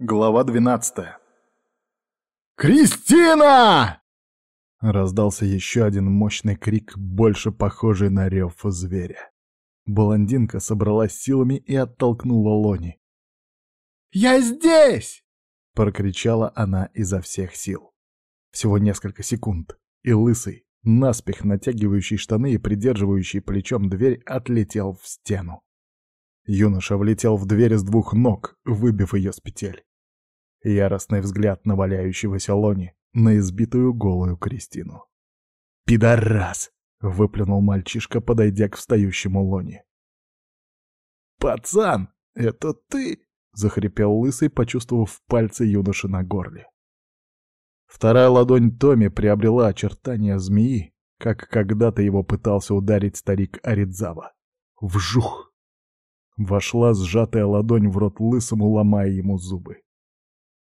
Глава двенадцатая. «Кристина!» Раздался еще один мощный крик, больше похожий на рев зверя. Блондинка собралась силами и оттолкнула Лони. «Я здесь!» — прокричала она изо всех сил. Всего несколько секунд, и лысый, наспех натягивающий штаны и придерживающий плечом дверь, отлетел в стену. Юноша влетел в дверь с двух ног, выбив ее с петель. Яростный взгляд на валяющегося Лони, на избитую голую Кристину. «Пидорас!» — выплюнул мальчишка, подойдя к встающему Лони. «Пацан, это ты?» — захрипел лысый, почувствовав пальцы юноши на горле. Вторая ладонь Томи приобрела очертания змеи, как когда-то его пытался ударить старик Аридзава. Вжух! Вошла сжатая ладонь в рот лысому, ломая ему зубы.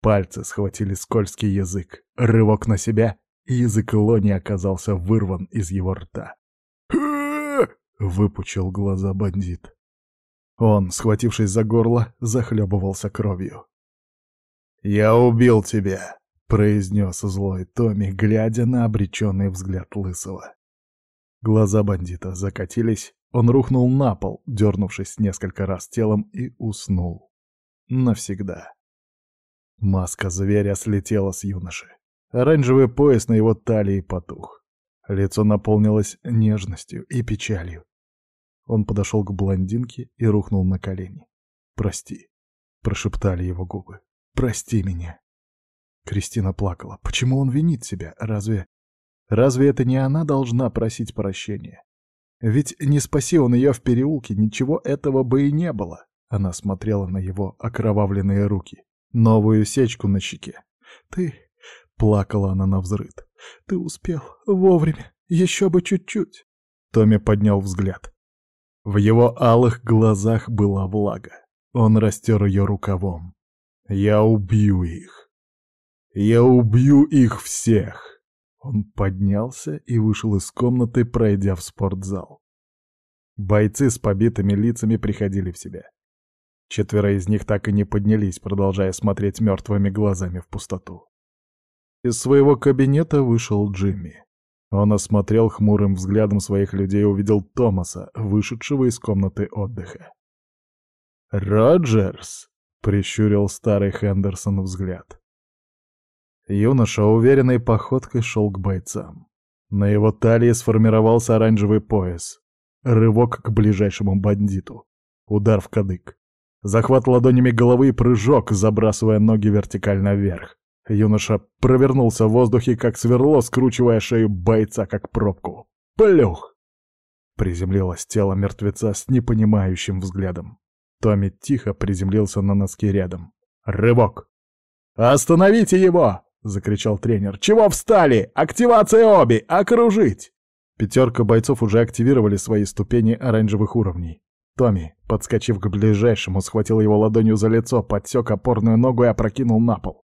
Пальцы схватили скользкий язык. Рывок на себя, и язык Лони оказался вырван из его рта. Выпучил глаза бандит. Он, схватившись за горло, захлебывался кровью. «Я убил тебя!» — произнес злой Томми, глядя на обреченный взгляд Лысого. Глаза бандита закатились, он рухнул на пол, дернувшись несколько раз телом, и уснул. Навсегда. Маска зверя слетела с юноши. Оранжевый пояс на его талии потух. Лицо наполнилось нежностью и печалью. Он подошел к блондинке и рухнул на колени. «Прости», — прошептали его губы. «Прости меня». Кристина плакала. Почему он винит себя? Разве... Разве это не она должна просить прощения? Ведь не спаси он ее в переулке, ничего этого бы и не было. Она смотрела на его окровавленные руки, новую сечку на щеке. «Ты...» — плакала она на взрыд. «Ты успел вовремя, еще бы чуть-чуть». Томми поднял взгляд. В его алых глазах была влага. Он растер ее рукавом. «Я убью их. Я убью их всех!» Он поднялся и вышел из комнаты, пройдя в спортзал. Бойцы с побитыми лицами приходили в себя. Четверо из них так и не поднялись, продолжая смотреть мертвыми глазами в пустоту. Из своего кабинета вышел Джимми. Он осмотрел хмурым взглядом своих людей и увидел Томаса, вышедшего из комнаты отдыха. «Роджерс!» — прищурил старый Хендерсон взгляд. Юноша уверенной походкой шел к бойцам. На его талии сформировался оранжевый пояс. Рывок к ближайшему бандиту. Удар в кадык. Захват ладонями головы и прыжок, забрасывая ноги вертикально вверх. Юноша провернулся в воздухе, как сверло, скручивая шею бойца, как пробку. Плюх! Приземлилось тело мертвеца с непонимающим взглядом. Томми тихо приземлился на носки рядом. Рывок! «Остановите его!» — закричал тренер. «Чего встали? Активация оби! Окружить!» Пятерка бойцов уже активировали свои ступени оранжевых уровней. Томми, подскочив к ближайшему, схватил его ладонью за лицо, подсек опорную ногу и опрокинул на пол.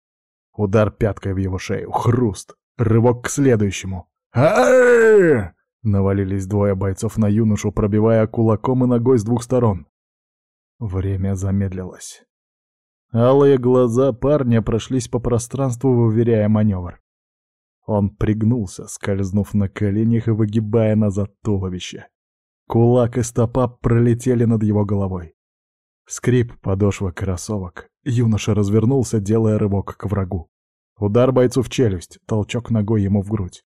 Удар пяткой в его шею. Хруст. Рывок к следующему. а Навалились двое бойцов на юношу, пробивая кулаком и ногой с двух сторон. Время замедлилось. Алые глаза парня прошлись по пространству, выверяя маневр. Он пригнулся, скользнув на коленях и выгибая назад туловище. Кулак и стопа пролетели над его головой. Скрип подошва кроссовок. Юноша развернулся, делая рывок к врагу. Удар бойцу в челюсть, толчок ногой ему в грудь.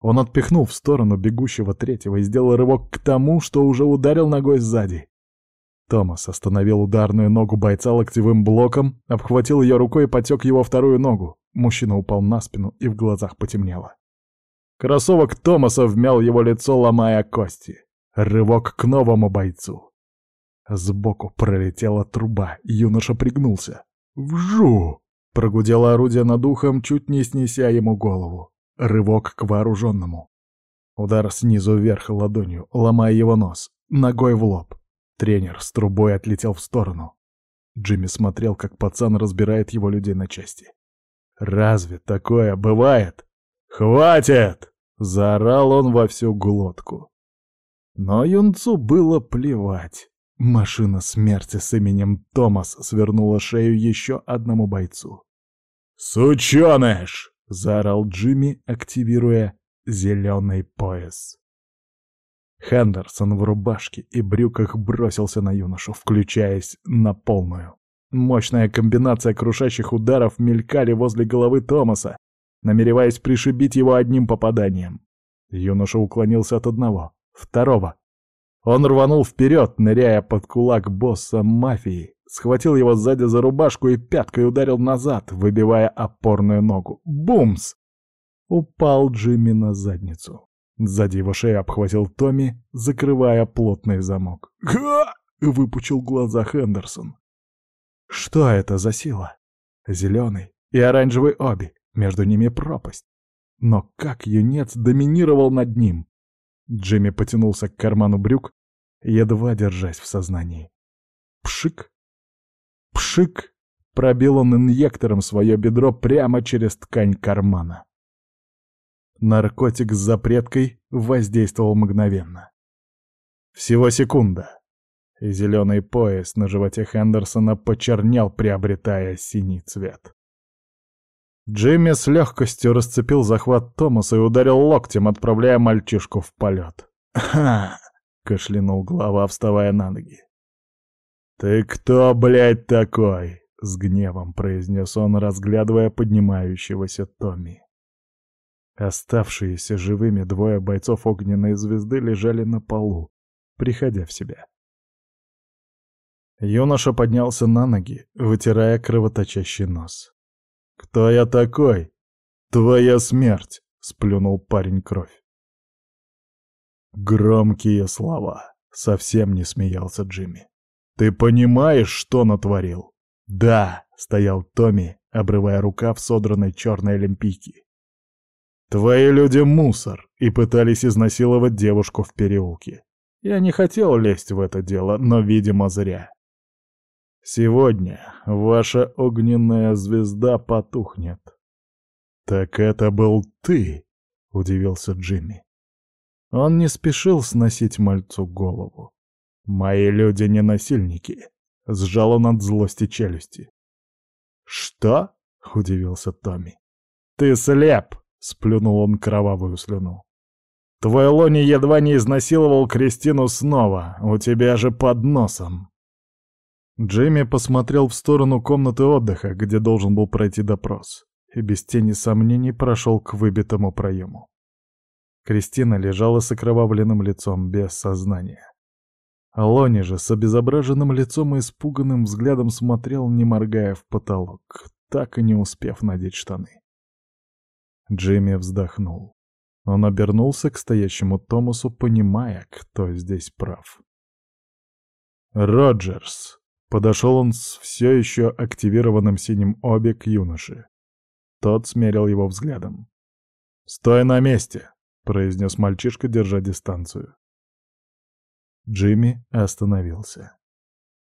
Он отпихнул в сторону бегущего третьего и сделал рывок к тому, что уже ударил ногой сзади. Томас остановил ударную ногу бойца локтевым блоком, обхватил ее рукой и потек его вторую ногу. Мужчина упал на спину и в глазах потемнело. Кроссовок Томаса вмял его лицо, ломая кости. Рывок к новому бойцу. Сбоку пролетела труба, юноша пригнулся. «Вжу!» — прогудело орудие над ухом, чуть не снеся ему голову. Рывок к вооруженному. Удар снизу вверх ладонью, ломая его нос, ногой в лоб. Тренер с трубой отлетел в сторону. Джимми смотрел, как пацан разбирает его людей на части. «Разве такое бывает?» «Хватит!» — заорал он во всю глотку. Но юнцу было плевать. Машина смерти с именем Томас свернула шею еще одному бойцу. «Сучёныш!» — заорал Джимми, активируя зеленый пояс. Хендерсон в рубашке и брюках бросился на юношу, включаясь на полную. Мощная комбинация крушащих ударов мелькали возле головы Томаса, намереваясь пришибить его одним попаданием. Юноша уклонился от одного, второго. Он рванул вперед, ныряя под кулак босса мафии, схватил его сзади за рубашку и пяткой ударил назад, выбивая опорную ногу. Бумс! Упал Джимми на задницу. Сзади его шею обхватил Томми, закрывая плотный замок. «Га!» — выпучил глаза Хендерсон. Что это за сила? Зеленый и оранжевый обе, между ними пропасть. Но как юнец доминировал над ним? Джимми потянулся к карману брюк, едва держась в сознании. Пшик! Пшик! Пробил он инъектором свое бедро прямо через ткань кармана. Наркотик с запреткой воздействовал мгновенно. Всего секунда. И зеленый пояс на животе Хендерсона почернел, приобретая синий цвет. Джимми с легкостью расцепил захват Томаса и ударил локтем, отправляя мальчишку в полет. «Ха!» — кашлянул глава, вставая на ноги. «Ты кто, блядь, такой?» — с гневом произнес он, разглядывая поднимающегося Томми. Оставшиеся живыми двое бойцов огненной звезды лежали на полу, приходя в себя. Юноша поднялся на ноги, вытирая кровоточащий нос. «Кто я такой?» «Твоя смерть!» — сплюнул парень кровь. Громкие слова. Совсем не смеялся Джимми. «Ты понимаешь, что натворил?» «Да!» — стоял Томми, обрывая рукав содранной черной олимпийки. Твои люди — мусор, и пытались изнасиловать девушку в переулке. Я не хотел лезть в это дело, но, видимо, зря. Сегодня ваша огненная звезда потухнет. «Так это был ты!» — удивился Джимми. Он не спешил сносить мальцу голову. «Мои люди не насильники», — сжал он от злости челюсти. «Что?» — удивился Томми. «Ты слеп!» Сплюнул он кровавую слюну. «Твой Лони едва не изнасиловал Кристину снова, у тебя же под носом!» Джейми посмотрел в сторону комнаты отдыха, где должен был пройти допрос, и без тени сомнений прошел к выбитому проему. Кристина лежала с окровавленным лицом, без сознания. Лони же с обезображенным лицом и испуганным взглядом смотрел, не моргая в потолок, так и не успев надеть штаны. Джимми вздохнул. Он обернулся к стоящему Томасу, понимая, кто здесь прав. «Роджерс!» — подошел он с все еще активированным синим обе к юноше. Тот смерил его взглядом. «Стой на месте!» — произнес мальчишка, держа дистанцию. Джимми остановился.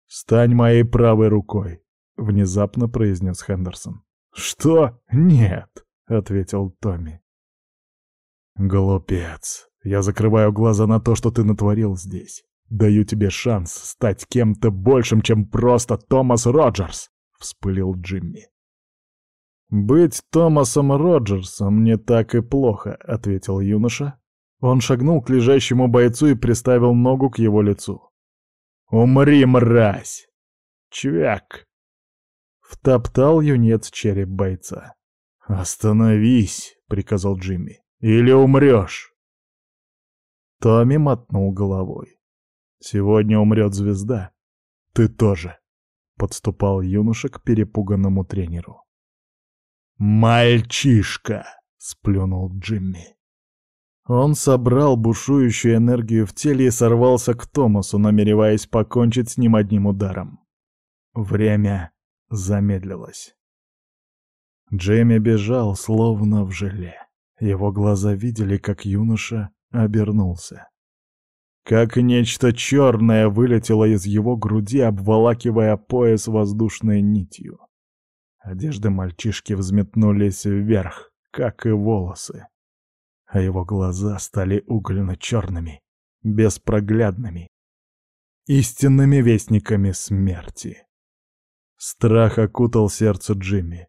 «Стань моей правой рукой!» — внезапно произнес Хендерсон. «Что? Нет!» — ответил Томми. «Глупец. Я закрываю глаза на то, что ты натворил здесь. Даю тебе шанс стать кем-то большим, чем просто Томас Роджерс», — вспылил Джимми. «Быть Томасом Роджерсом не так и плохо», — ответил юноша. Он шагнул к лежащему бойцу и приставил ногу к его лицу. «Умри, мразь!» «Чвяк!» Втоптал юнец череп бойца. «Остановись!» — приказал Джимми. «Или умрешь!» Томми мотнул головой. «Сегодня умрет звезда. Ты тоже!» — подступал юноша к перепуганному тренеру. «Мальчишка!» — сплюнул Джимми. Он собрал бушующую энергию в теле и сорвался к Томасу, намереваясь покончить с ним одним ударом. Время замедлилось. Джейми бежал, словно в желе. Его глаза видели, как юноша обернулся. Как нечто черное вылетело из его груди, обволакивая пояс воздушной нитью. Одежды мальчишки взметнулись вверх, как и волосы. А его глаза стали угольно-черными, беспроглядными. истинными вестниками смерти. Страх окутал сердце Джимми,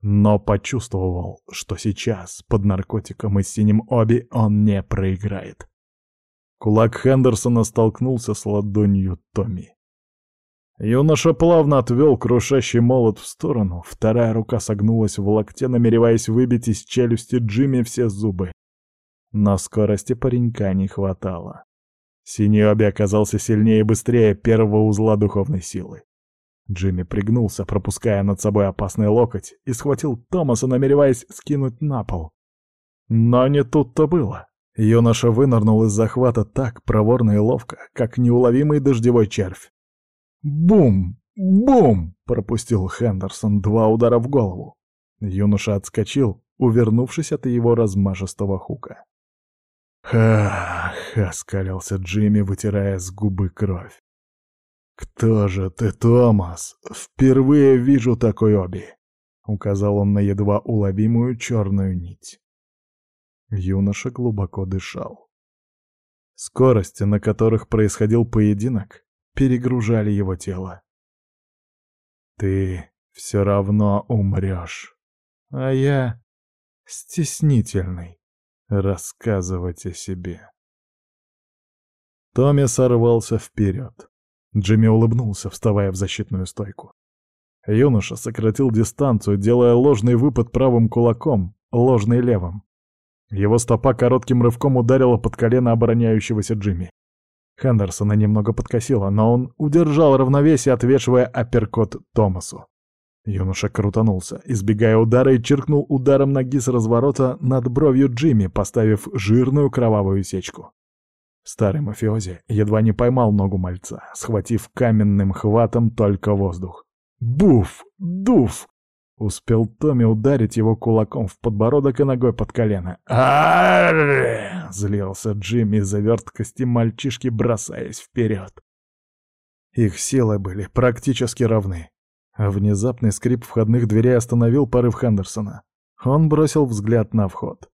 но почувствовал, что сейчас, под наркотиком и синим оби, он не проиграет. Кулак Хендерсона столкнулся с ладонью Томми. Юноша плавно отвел крушащий молот в сторону, вторая рука согнулась в локте, намереваясь выбить из челюсти Джимми все зубы. Но скорости паренька не хватало. Синий Оби оказался сильнее и быстрее первого узла духовной силы. Джимми пригнулся, пропуская над собой опасный локоть, и схватил Томаса, намереваясь скинуть на пол. Но не тут-то было. Юноша вынырнул из захвата так проворно и ловко, как неуловимый дождевой червь. «Бум! Бум!» — пропустил Хендерсон два удара в голову. Юноша отскочил, увернувшись от его размашистого хука. «Ах!» — оскалился Джимми, вытирая с губы кровь. «Кто же ты, Томас? Впервые вижу такой оби!» — указал он на едва уловимую черную нить. Юноша глубоко дышал. Скорости, на которых происходил поединок, перегружали его тело. «Ты все равно умрешь, а я стеснительный рассказывать о себе». Томми сорвался вперед. Джимми улыбнулся, вставая в защитную стойку. Юноша сократил дистанцию, делая ложный выпад правым кулаком, ложный левым. Его стопа коротким рывком ударила под колено обороняющегося Джимми. Хендерсона немного подкосило, но он удержал равновесие, отвешивая апперкот Томасу. Юноша крутанулся, избегая удара, и чиркнул ударом ноги с разворота над бровью Джимми, поставив жирную кровавую сечку. Старый мафиози едва не поймал ногу мальца, схватив каменным хватом только воздух. «Буф! Дуф!» Успел Томми ударить его кулаком в подбородок и ногой под колено. а злился Джимми из-за верткости мальчишки, бросаясь вперед. Их силы были практически равны. Внезапный скрип входных дверей остановил порыв Хендерсона. Он бросил взгляд на вход.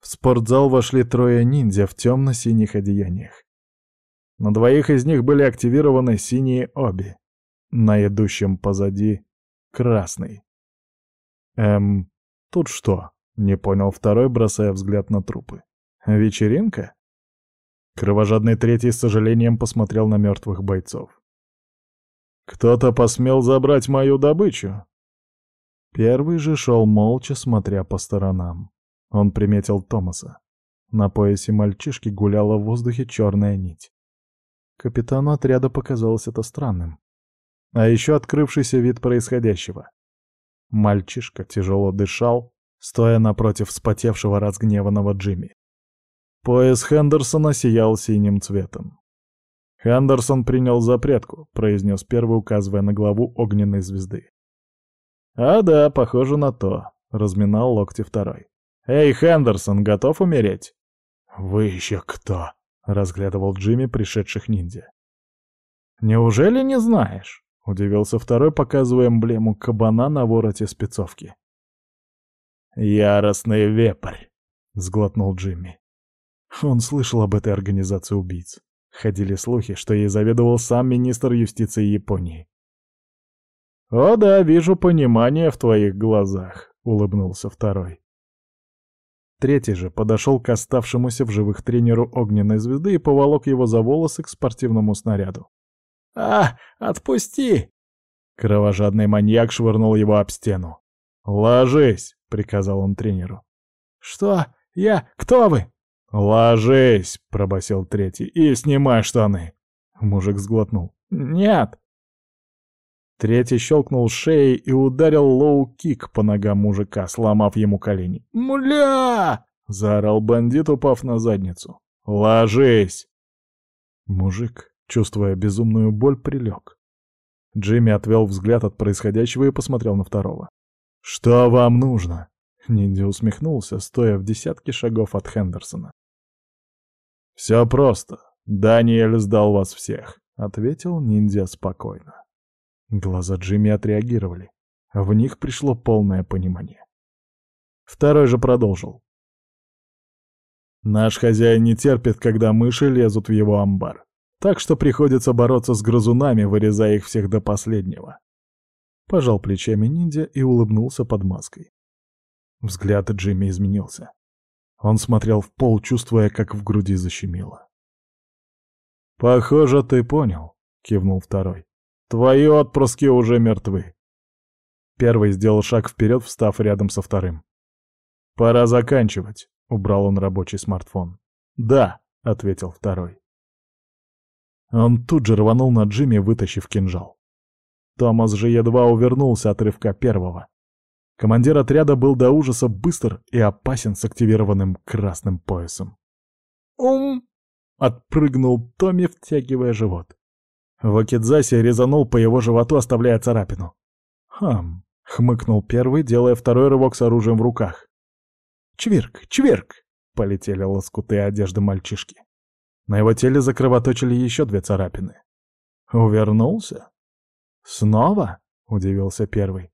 В спортзал вошли трое ниндзя в темно-синих одеяниях. На двоих из них были активированы синие оби. На идущем позади — красный. Эм, тут что? Не понял второй, бросая взгляд на трупы. Вечеринка? Кровожадный третий с сожалением посмотрел на мертвых бойцов. «Кто-то посмел забрать мою добычу?» Первый же шел молча, смотря по сторонам. Он приметил Томаса. На поясе мальчишки гуляла в воздухе черная нить. Капитану отряда показалось это странным. А еще открывшийся вид происходящего. Мальчишка тяжело дышал, стоя напротив вспотевшего разгневанного Джимми. Пояс Хендерсона сиял синим цветом. «Хендерсон принял запретку», — произнес первый, указывая на главу огненной звезды. «А да, похоже на то», — разминал локти второй. «Эй, Хендерсон, готов умереть?» «Вы еще кто?» — разглядывал Джимми пришедших ниндзя. «Неужели не знаешь?» — удивился второй, показывая эмблему кабана на вороте спецовки. «Яростный вепрь!» — сглотнул Джимми. Он слышал об этой организации убийц. Ходили слухи, что ей заведовал сам министр юстиции Японии. «О да, вижу понимание в твоих глазах», — улыбнулся второй. Третий же подошел к оставшемуся в живых тренеру огненной звезды и поволок его за волосы к спортивному снаряду. «А, отпусти!» Кровожадный маньяк швырнул его об стену. «Ложись!» — приказал он тренеру. «Что? Я? Кто вы?» «Ложись!» — пробасил третий. «И снимай штаны!» Мужик сглотнул. «Нет!» Третий щелкнул шеей и ударил лоу-кик по ногам мужика, сломав ему колени. «Мля!» — заорал бандит, упав на задницу. «Ложись!» Мужик чувствуя безумную боль, прилег. Джимми отвел взгляд от происходящего и посмотрел на второго. «Что вам нужно?» Ниндзя усмехнулся, стоя в десятке шагов от Хендерсона. «Все просто. Даниэль сдал вас всех», — ответил ниндзя спокойно. Глаза Джимми отреагировали. В них пришло полное понимание. Второй же продолжил. «Наш хозяин не терпит, когда мыши лезут в его амбар. Так что приходится бороться с грызунами, вырезая их всех до последнего. Пожал плечами ниндзя и улыбнулся под маской. Взгляд Джимми изменился. Он смотрел в пол, чувствуя, как в груди защемило. «Похоже, ты понял», — кивнул второй. «Твои отпрыски уже мертвы». Первый сделал шаг вперед, встав рядом со вторым. «Пора заканчивать», — убрал он рабочий смартфон. «Да», — ответил второй. Он тут же рванул на Джимми, вытащив кинжал. Томас же едва увернулся от рывка первого. Командир отряда был до ужаса быстр и опасен с активированным красным поясом. «Ум!» — отпрыгнул Томми, втягивая живот. Вакидзаси резанул по его животу, оставляя царапину. «Хм!» — хмыкнул первый, делая второй рывок с оружием в руках. «Чвирк! Чвирк!» — полетели лоскуты одежды мальчишки. На его теле закровоточили еще две царапины. «Увернулся?» «Снова?» — удивился первый.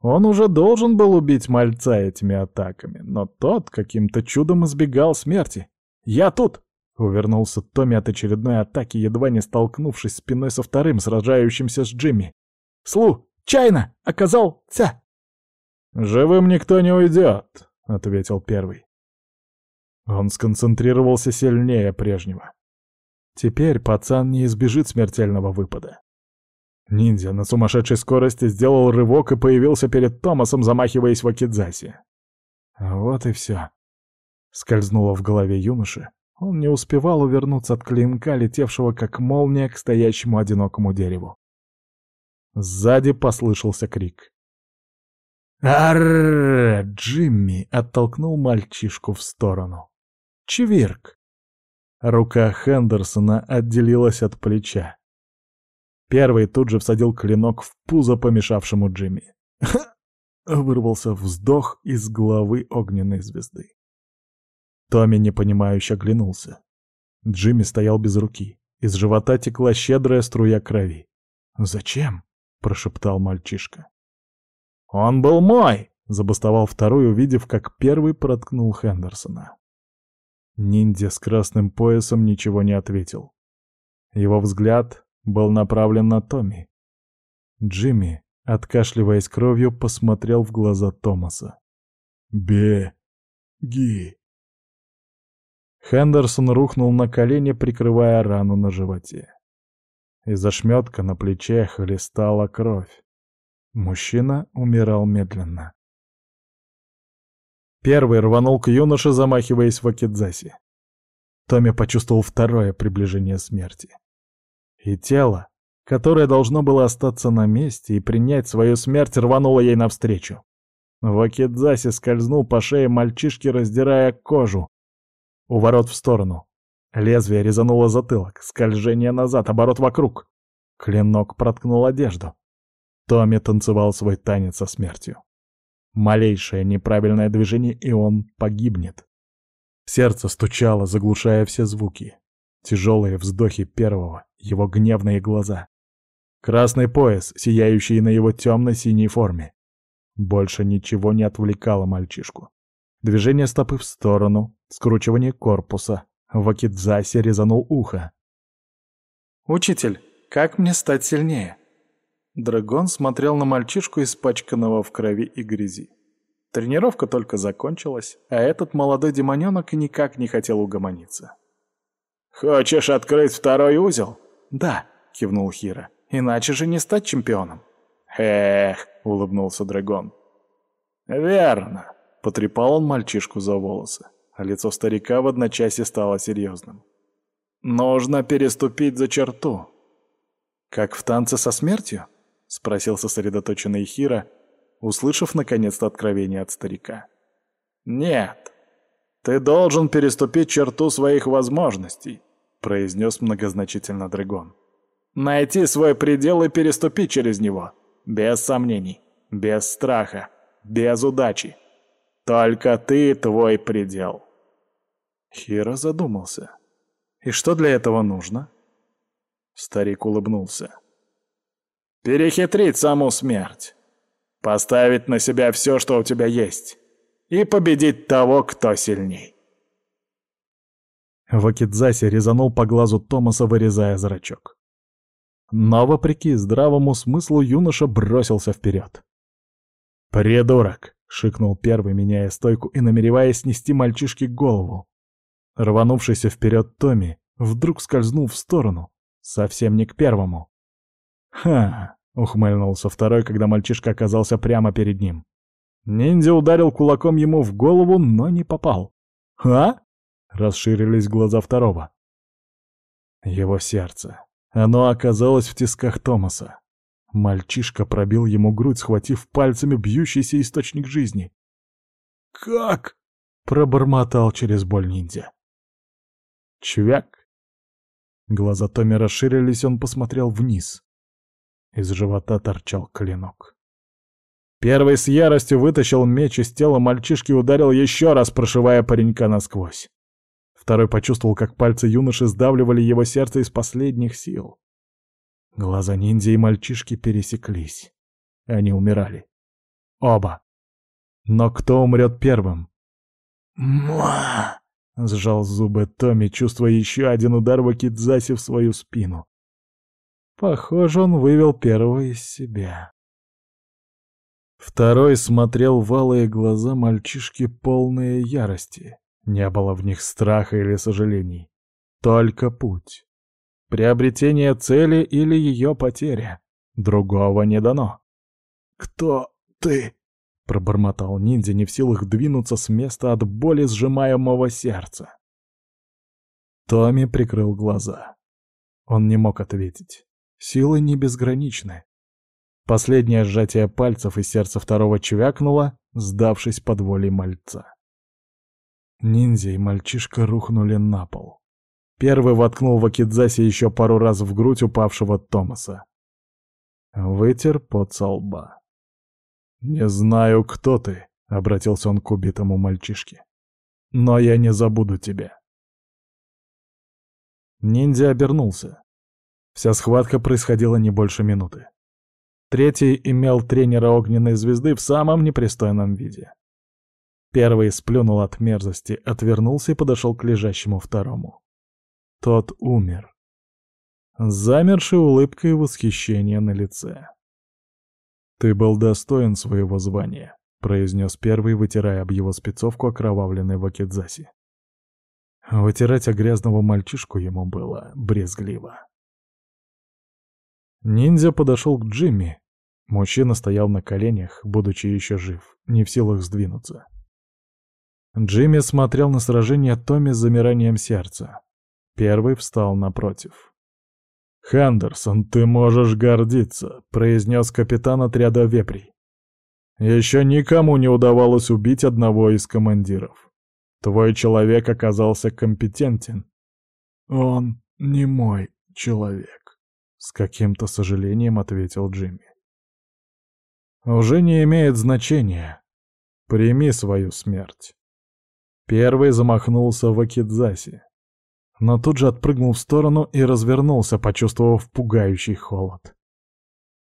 Он уже должен был убить мальца этими атаками, но тот каким-то чудом избегал смерти. «Я тут!» — увернулся Томми от очередной атаки, едва не столкнувшись спиной со вторым, сражающимся с Джимми. «Слу! Чайно! Оказался!» «Живым никто не уйдет!» — ответил первый. Он сконцентрировался сильнее прежнего. Теперь пацан не избежит смертельного выпада. Ниндзя на сумасшедшей скорости сделал рывок и появился перед Томасом, замахиваясь в Акидзаси. Вот и все. Скользнуло в голове юноши. Он не успевал увернуться от клинка, летевшего как молния к стоящему одинокому дереву. Сзади послышался крик. «Аррррр!» Джимми оттолкнул мальчишку в сторону. Чвирк. Рука Хендерсона отделилась от плеча. Первый тут же всадил клинок в пузо помешавшему Джимми. Вырвался вздох из головы огненной звезды. Томми непонимающе оглянулся. Джимми стоял без руки. Из живота текла щедрая струя крови. «Зачем?» — прошептал мальчишка. «Он был мой!» — забастовал второй, увидев, как первый проткнул Хендерсона. Ниндзя с красным поясом ничего не ответил. Его взгляд был направлен на Томми. Джимми, откашливаясь кровью, посмотрел в глаза Томаса. «Беги!» Хендерсон рухнул на колени, прикрывая рану на животе. Из ошметка на плече хлестала кровь. Мужчина умирал медленно. Первый рванул к юноше, замахиваясь в Акидзаси. Томми почувствовал второе приближение смерти. И тело, которое должно было остаться на месте и принять свою смерть, рвануло ей навстречу. Вакидзаси скользнул по шее мальчишки, раздирая кожу. У ворот в сторону. Лезвие резануло затылок, скольжение назад, оборот вокруг. Клинок проткнул одежду. Томми танцевал свой танец со смертью. Малейшее неправильное движение, и он погибнет. Сердце стучало, заглушая все звуки. Тяжелые вздохи первого, его гневные глаза. Красный пояс, сияющий на его темно-синей форме. Больше ничего не отвлекало мальчишку. Движение стопы в сторону, скручивание корпуса. Вакидзаси резанул ухо. «Учитель, как мне стать сильнее?» Драгон смотрел на мальчишку, испачканного в крови и грязи. Тренировка только закончилась, а этот молодой демоненок никак не хотел угомониться. «Хочешь открыть второй узел?» «Да», — кивнул Хира. «Иначе же не стать чемпионом». «Эх», — улыбнулся Драгон. «Верно», — потрепал он мальчишку за волосы, а лицо старика в одночасье стало серьезным. «Нужно переступить за черту». «Как в танце со смертью?» — спросил сосредоточенный Хира, услышав наконец-то откровение от старика. «Нет, ты должен переступить черту своих возможностей», — произнес многозначительно Драгон. «Найти свой предел и переступить через него. Без сомнений, без страха, без удачи. Только ты твой предел». Хира задумался. «И что для этого нужно?» Старик улыбнулся. Перехитрить саму смерть. Поставить на себя все, что у тебя есть. И победить того, кто сильней. Вакидзаси резанул по глазу Томаса, вырезая зрачок. Но, вопреки здравому смыслу, юноша бросился вперед. «Придурок!» — шикнул первый, меняя стойку и намереваясь снести мальчишке голову. Рванувшийся вперед Томми вдруг скользнул в сторону, совсем не к первому. «Ха!» — ухмыльнулся второй, когда мальчишка оказался прямо перед ним. Ниндзя ударил кулаком ему в голову, но не попал. «А?» — расширились глаза второго. Его сердце. Оно оказалось в тисках Томаса. Мальчишка пробил ему грудь, схватив пальцами бьющийся источник жизни. «Как?» — пробормотал через боль ниндзя. «Чвяк!» Глаза Томми расширились, он посмотрел вниз. Из живота торчал клинок. Первый с яростью вытащил меч из тела мальчишки и ударил еще раз, прошивая паренька насквозь. Второй почувствовал, как пальцы юноши сдавливали его сердце из последних сил. Глаза ниндзя и мальчишки пересеклись. Они умирали. Оба. Но кто умрет первым? «Ма!» — сжал зубы Томми, чувствуя еще один удар Вакидзаси в свою спину. Похоже, он вывел первого из себя. Второй смотрел в алые глаза мальчишки полные ярости. Не было в них страха или сожалений. Только путь. Приобретение цели или ее потеря. Другого не дано. «Кто ты?» — пробормотал ниндзя, не в силах двинуться с места от боли сжимаемого сердца. Томми прикрыл глаза. Он не мог ответить. Силы не безграничны. Последнее сжатие пальцев и сердце второго чвякнуло, сдавшись под волей мальца. Ниндзя и мальчишка рухнули на пол. Первый воткнул в Акидзасе еще пару раз в грудь упавшего Томаса. Вытер пот со лба. «Не знаю, кто ты», — обратился он к убитому мальчишке. «Но я не забуду тебя». Ниндзя обернулся. Вся схватка происходила не больше минуты. Третий имел тренера огненной звезды в самом непристойном виде. Первый сплюнул от мерзости, отвернулся и подошел к лежащему второму. Тот умер. С замершей улыбкой восхищения на лице. «Ты был достоин своего звания», — произнес первый, вытирая об его спецовку окровавленной вакидзаси. Вытирать о грязного мальчишку ему было брезгливо. Ниндзя подошел к Джимми. Мужчина стоял на коленях, будучи еще жив, не в силах сдвинуться. Джимми смотрел на сражение Томми с замиранием сердца. Первый встал напротив. «Хендерсон, ты можешь гордиться», — произнес капитан отряда вепрей. «Еще никому не удавалось убить одного из командиров. Твой человек оказался компетентен». «Он не мой человек». С каким-то сожалением ответил Джимми. Уже не имеет значения. Прими свою смерть. Первый замахнулся в Акидзасе, но тут же отпрыгнул в сторону и развернулся, почувствовав пугающий холод.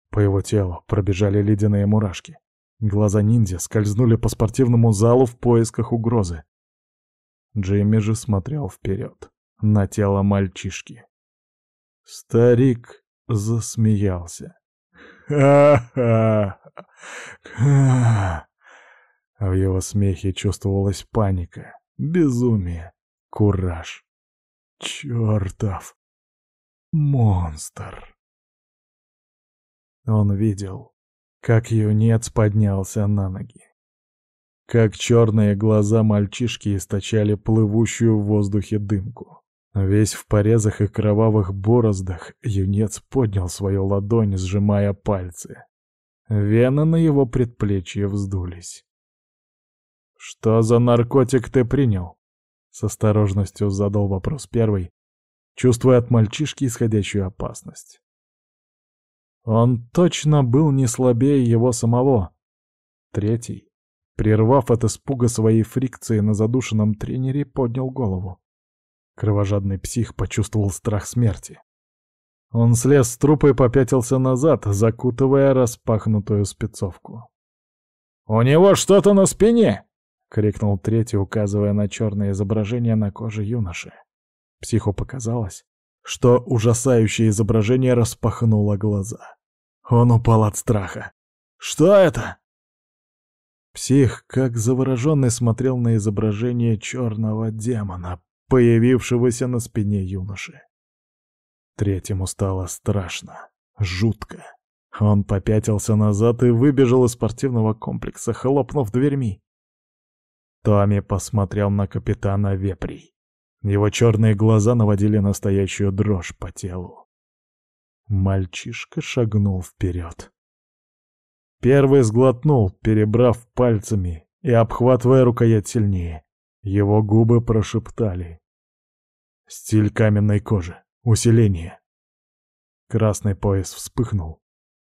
По его телу пробежали ледяные мурашки. Глаза ниндзя скользнули по спортивному залу в поисках угрозы. Джимми же смотрел вперед, на тело мальчишки. Старик засмеялся. «Ха-ха! Ха!» В его смехе чувствовалась паника, безумие, кураж. Чёртов монстр! Он видел, как юнец поднялся на ноги. Как черные глаза мальчишки источали плывущую в воздухе дымку. Весь в порезах и кровавых бороздах, юнец поднял свою ладонь, сжимая пальцы. Вены на его предплечье вздулись. «Что за наркотик ты принял?» С осторожностью задал вопрос первый, чувствуя от мальчишки исходящую опасность. Он точно был не слабее его самого. Третий, прервав от испуга своей фрикции на задушенном тренере, поднял голову. Кровожадный псих почувствовал страх смерти. Он слез с трупа и попятился назад, закутывая распахнутую спецовку. «У него что-то на спине!» — крикнул третий, указывая на черное изображение на коже юноши. Психу показалось, что ужасающее изображение распахнуло глаза. Он упал от страха. «Что это?» Псих, как завороженный, смотрел на изображение черного демона, появившегося на спине юноши. Третьему стало страшно, жутко. Он попятился назад и выбежал из спортивного комплекса, хлопнув дверьми. Томми посмотрел на капитана Веприй. Его черные глаза наводили настоящую дрожь по телу. Мальчишка шагнул вперед. Первый сглотнул, перебрав пальцами и обхватывая рукоять сильнее. Его губы прошептали. Стиль каменной кожи. Усиление. Красный пояс вспыхнул,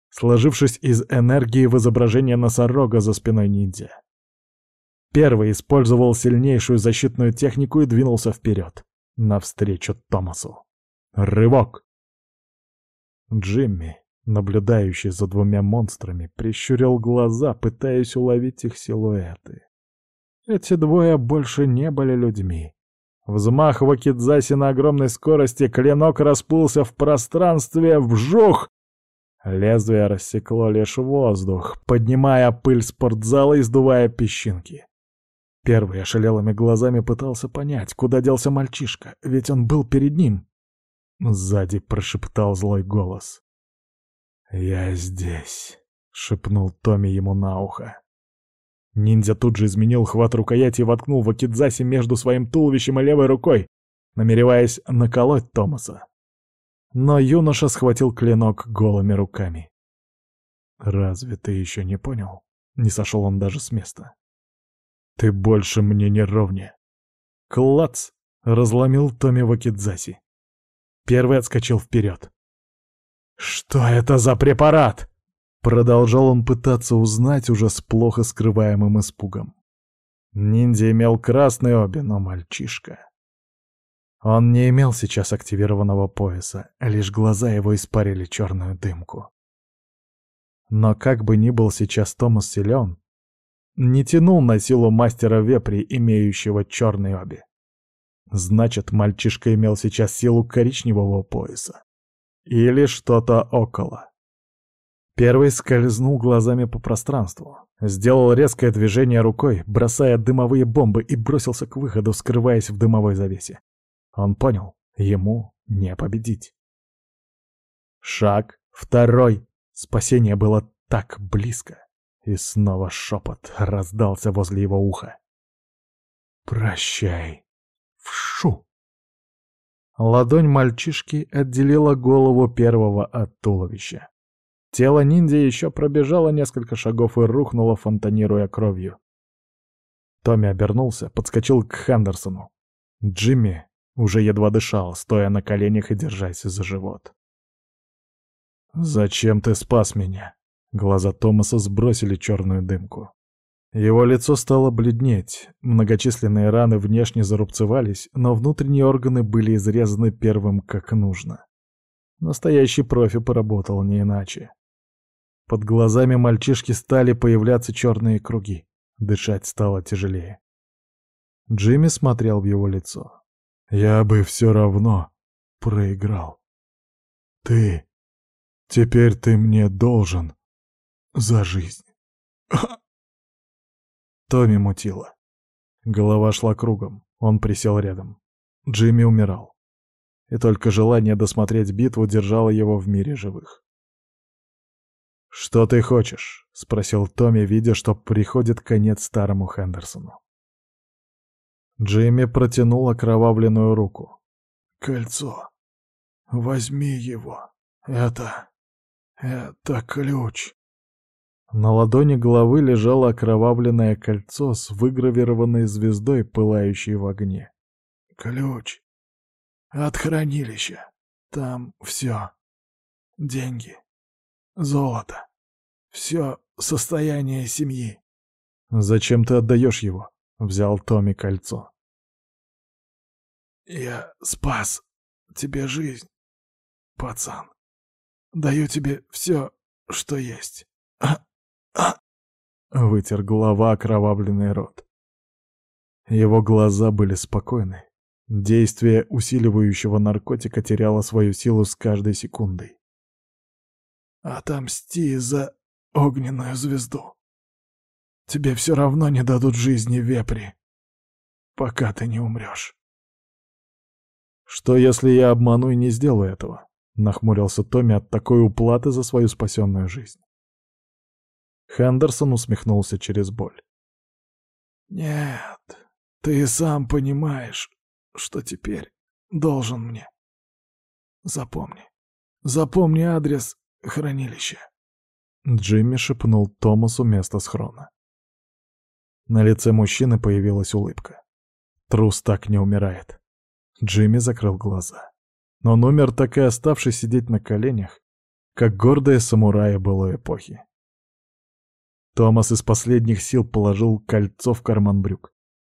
сложившись из энергии в изображение носорога за спиной ниндзя. Первый использовал сильнейшую защитную технику и двинулся вперед, навстречу Томасу. Рывок! Джимми, наблюдающий за двумя монстрами, прищурил глаза, пытаясь уловить их силуэты. Эти двое больше не были людьми. Взмах вакидзаси на огромной скорости, клинок расплылся в пространстве, вжух! Лезвие рассекло лишь воздух, поднимая пыль спортзала и сдувая песчинки. Первый ошалелыми глазами пытался понять, куда делся мальчишка, ведь он был перед ним. Сзади прошептал злой голос. «Я здесь», — шепнул Томми ему на ухо. Ниндзя тут же изменил хват рукояти и воткнул Вакидзаси между своим туловищем и левой рукой, намереваясь наколоть Томаса. Но юноша схватил клинок голыми руками. «Разве ты еще не понял?» Не сошел он даже с места. «Ты больше мне не ровня!» Клац! Разломил Томи Вакидзаси. Первый отскочил вперед. «Что это за препарат?» Продолжал он пытаться узнать уже с плохо скрываемым испугом. Ниндзя имел красный обе, но мальчишка... Он не имел сейчас активированного пояса, лишь глаза его испарили черную дымку. Но как бы ни был сейчас Томас силен, не тянул на силу мастера вепри, имеющего черный обе. Значит, мальчишка имел сейчас силу коричневого пояса. Или что-то около. Первый скользнул глазами по пространству, сделал резкое движение рукой, бросая дымовые бомбы и бросился к выходу, скрываясь в дымовой завесе. Он понял, ему не победить. Шаг второй. Спасение было так близко. И снова шепот раздался возле его уха. «Прощай, вшу!» Ладонь мальчишки отделила голову первого от туловища. Тело ниндзя еще пробежало несколько шагов и рухнуло, фонтанируя кровью. Томми обернулся, подскочил к Хендерсону. Джимми уже едва дышал, стоя на коленях и держась за живот. «Зачем ты спас меня?» Глаза Томаса сбросили черную дымку. Его лицо стало бледнеть, многочисленные раны внешне зарубцевались, но внутренние органы были изрезаны первым как нужно. Настоящий профи поработал не иначе. Под глазами мальчишки стали появляться черные круги. Дышать стало тяжелее. Джимми смотрел в его лицо. «Я бы все равно проиграл. Ты... Теперь ты мне должен за жизнь». Томми мутило. Голова шла кругом. Он присел рядом. Джимми умирал. И только желание досмотреть битву держало его в мире живых. «Что ты хочешь?» — спросил Томми, видя, что приходит конец старому Хендерсону. Джимми протянул окровавленную руку. «Кольцо. Возьми его. Это... это ключ». На ладони головы лежало окровавленное кольцо с выгравированной звездой, пылающей в огне. «Ключ. От хранилища. Там все. Деньги. Золото. Все состояние семьи. Зачем ты отдаешь его? Взял Томми кольцо. Я спас тебе жизнь, пацан. Даю тебе все, что есть. А, а. Вытер голова окровавленный рот. Его глаза были спокойны, Действие усиливающего наркотика теряло свою силу с каждой секундой. «Отомсти за огненную звезду. Тебе все равно не дадут жизни вепри, пока ты не умрешь». «Что, если я обману и не сделаю этого?» — нахмурился Томми от такой уплаты за свою спасенную жизнь. Хендерсон усмехнулся через боль. «Нет, ты сам понимаешь, что теперь должен мне. Запомни, запомни адрес хранилища». Джимми шепнул Томасу место схрона. На лице мужчины появилась улыбка. Трус так не умирает. Джимми закрыл глаза. Но он умер, так и оставшись сидеть на коленях, как гордые самураи былой эпохи. Томас из последних сил положил кольцо в карман брюк.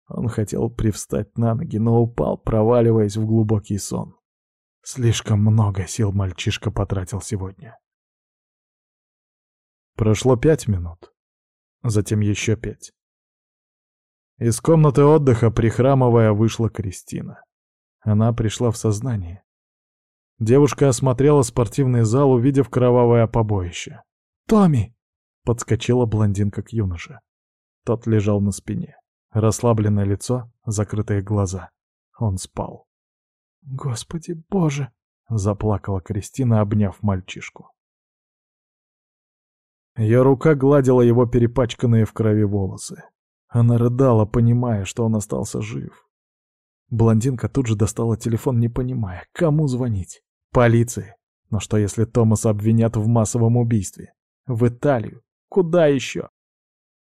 Он хотел привстать на ноги, но упал, проваливаясь в глубокий сон. Слишком много сил мальчишка потратил сегодня. Прошло пять минут, затем еще пять. Из комнаты отдыха, прихрамывая, вышла Кристина. Она пришла в сознание. Девушка осмотрела спортивный зал, увидев кровавое побоище. «Томми!» — подскочила блондинка к юноше. Тот лежал на спине. Расслабленное лицо, закрытые глаза. Он спал. «Господи боже!» — заплакала Кристина, обняв мальчишку. Ее рука гладила его перепачканные в крови волосы. Она рыдала, понимая, что он остался жив. Блондинка тут же достала телефон, не понимая, кому звонить. Полиции. Но что если Томаса обвинят в массовом убийстве? В Италию? Куда еще?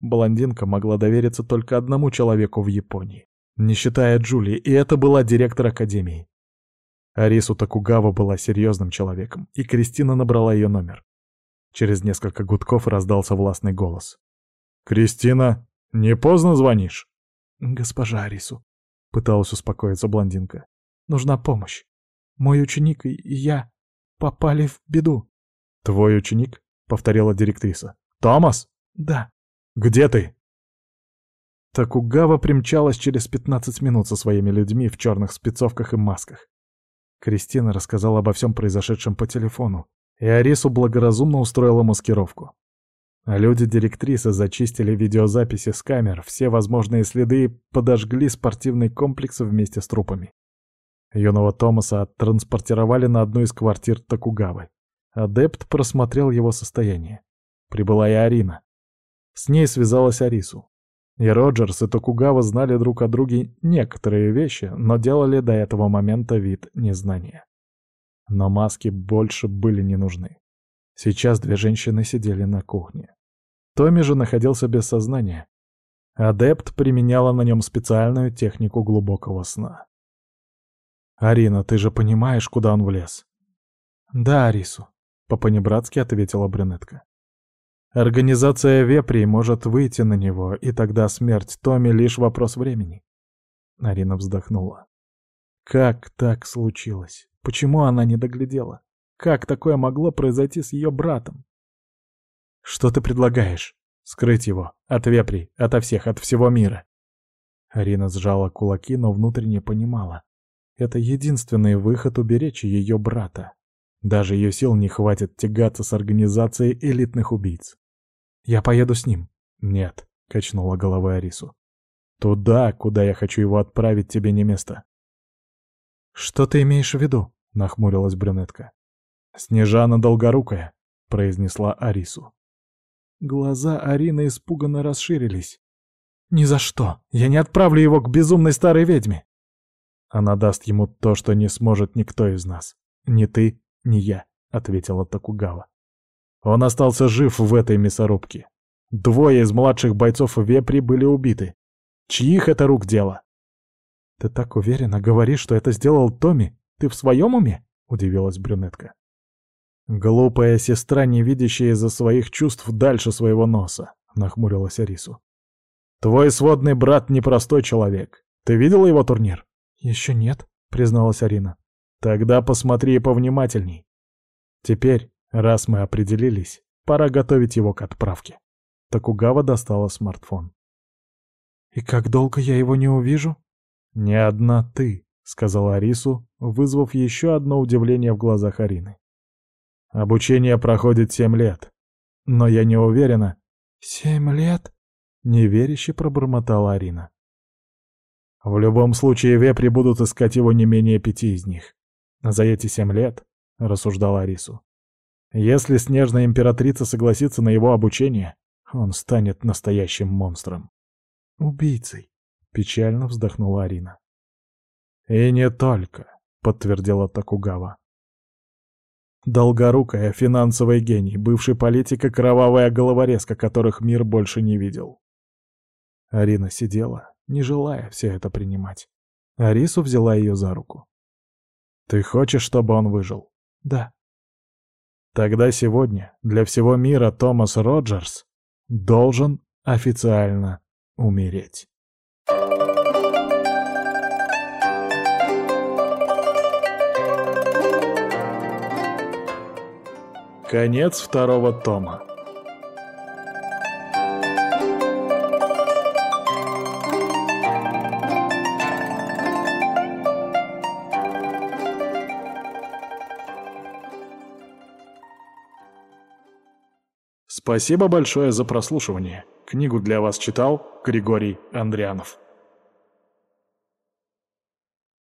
Блондинка могла довериться только одному человеку в Японии, не считая Джулии, и это была директор академии. Арису Такугава была серьезным человеком, и Кристина набрала ее номер. Через несколько гудков раздался властный голос. «Кристина, не поздно звонишь?» «Госпожа Арису», — пыталась успокоиться блондинка. «Нужна помощь. Мой ученик и я попали в беду». «Твой ученик?» — повторила директриса. «Томас?» «Да». «Где ты?» Такугава примчалась через 15 минут со своими людьми в черных спецовках и масках. Кристина рассказала обо всем произошедшем по телефону, и Арису благоразумно устроила маскировку. Люди директрисы зачистили видеозаписи с камер, все возможные следы и подожгли спортивный комплекс вместе с трупами. Юного Томаса оттранспортировали на одну из квартир Токугавы. Адепт просмотрел его состояние. Прибыла и Арина. С ней связалась Арису. И Роджерс, и Токугава знали друг о друге некоторые вещи, но делали до этого момента вид незнания. Но маски больше были не нужны. Сейчас две женщины сидели на кухне. Томми же находился без сознания. Адепт применяла на нем специальную технику глубокого сна. «Арина, ты же понимаешь, куда он влез?» «Да, Арису», — по-понебратски ответила брюнетка. «Организация Вепри может выйти на него, и тогда смерть Томми — лишь вопрос времени». Арина вздохнула. «Как так случилось? Почему она не доглядела? Как такое могло произойти с ее братом?» «Что ты предлагаешь?» «Скрыть его. От вепри, ото всех, от всего мира». Арина сжала кулаки, но внутренне понимала. Это единственный выход уберечь ее брата. Даже ее сил не хватит тягаться с организацией элитных убийц. «Я поеду с ним». «Нет», — качнула головой Арису. «Туда, куда я хочу его отправить, тебе не место». «Что ты имеешь в виду?» — нахмурилась брюнетка. «Снежана Долгорукая», — произнесла Арису. Глаза Арины испуганно расширились. «Ни за что! Я не отправлю его к безумной старой ведьме!» «Она даст ему то, что не сможет никто из нас. Ни ты, ни я», — ответила Токугава. Он остался жив в этой мясорубке. Двое из младших бойцов Вепри были убиты. Чьих это рук дело? «Ты так уверенно говоришь, что это сделал Томми? Ты в своем уме?» — удивилась брюнетка. «Глупая сестра, не видящая из-за своих чувств дальше своего носа», — нахмурилась Арису. «Твой сводный брат непростой человек. Ты видела его турнир?» «Еще нет», — призналась Арина. «Тогда посмотри повнимательней. Теперь, раз мы определились, пора готовить его к отправке». Такугава достала смартфон. «И как долго я его не увижу?» «Не одна ты», — сказала Арису, вызвав еще одно удивление в глазах Арины. «Обучение проходит семь лет, но я не уверена». «Семь лет?» — неверяще пробормотала Арина. «В любом случае вепри будут искать его не менее пяти из них. За эти семь лет», — рассуждал Арису, — «если снежная императрица согласится на его обучение, он станет настоящим монстром». «Убийцей», — печально вздохнула Арина. «И не только», — подтвердила Токугава. Долгорукая, финансовый гений, бывший политик и кровавая головорезка, которых мир больше не видел. Арина сидела, не желая все это принимать. Арису взяла ее за руку. «Ты хочешь, чтобы он выжил?» «Да». «Тогда сегодня для всего мира Томас Роджерс должен официально умереть». Конец второго тома. Спасибо большое за прослушивание. Книгу для вас читал Григорий Андрианов.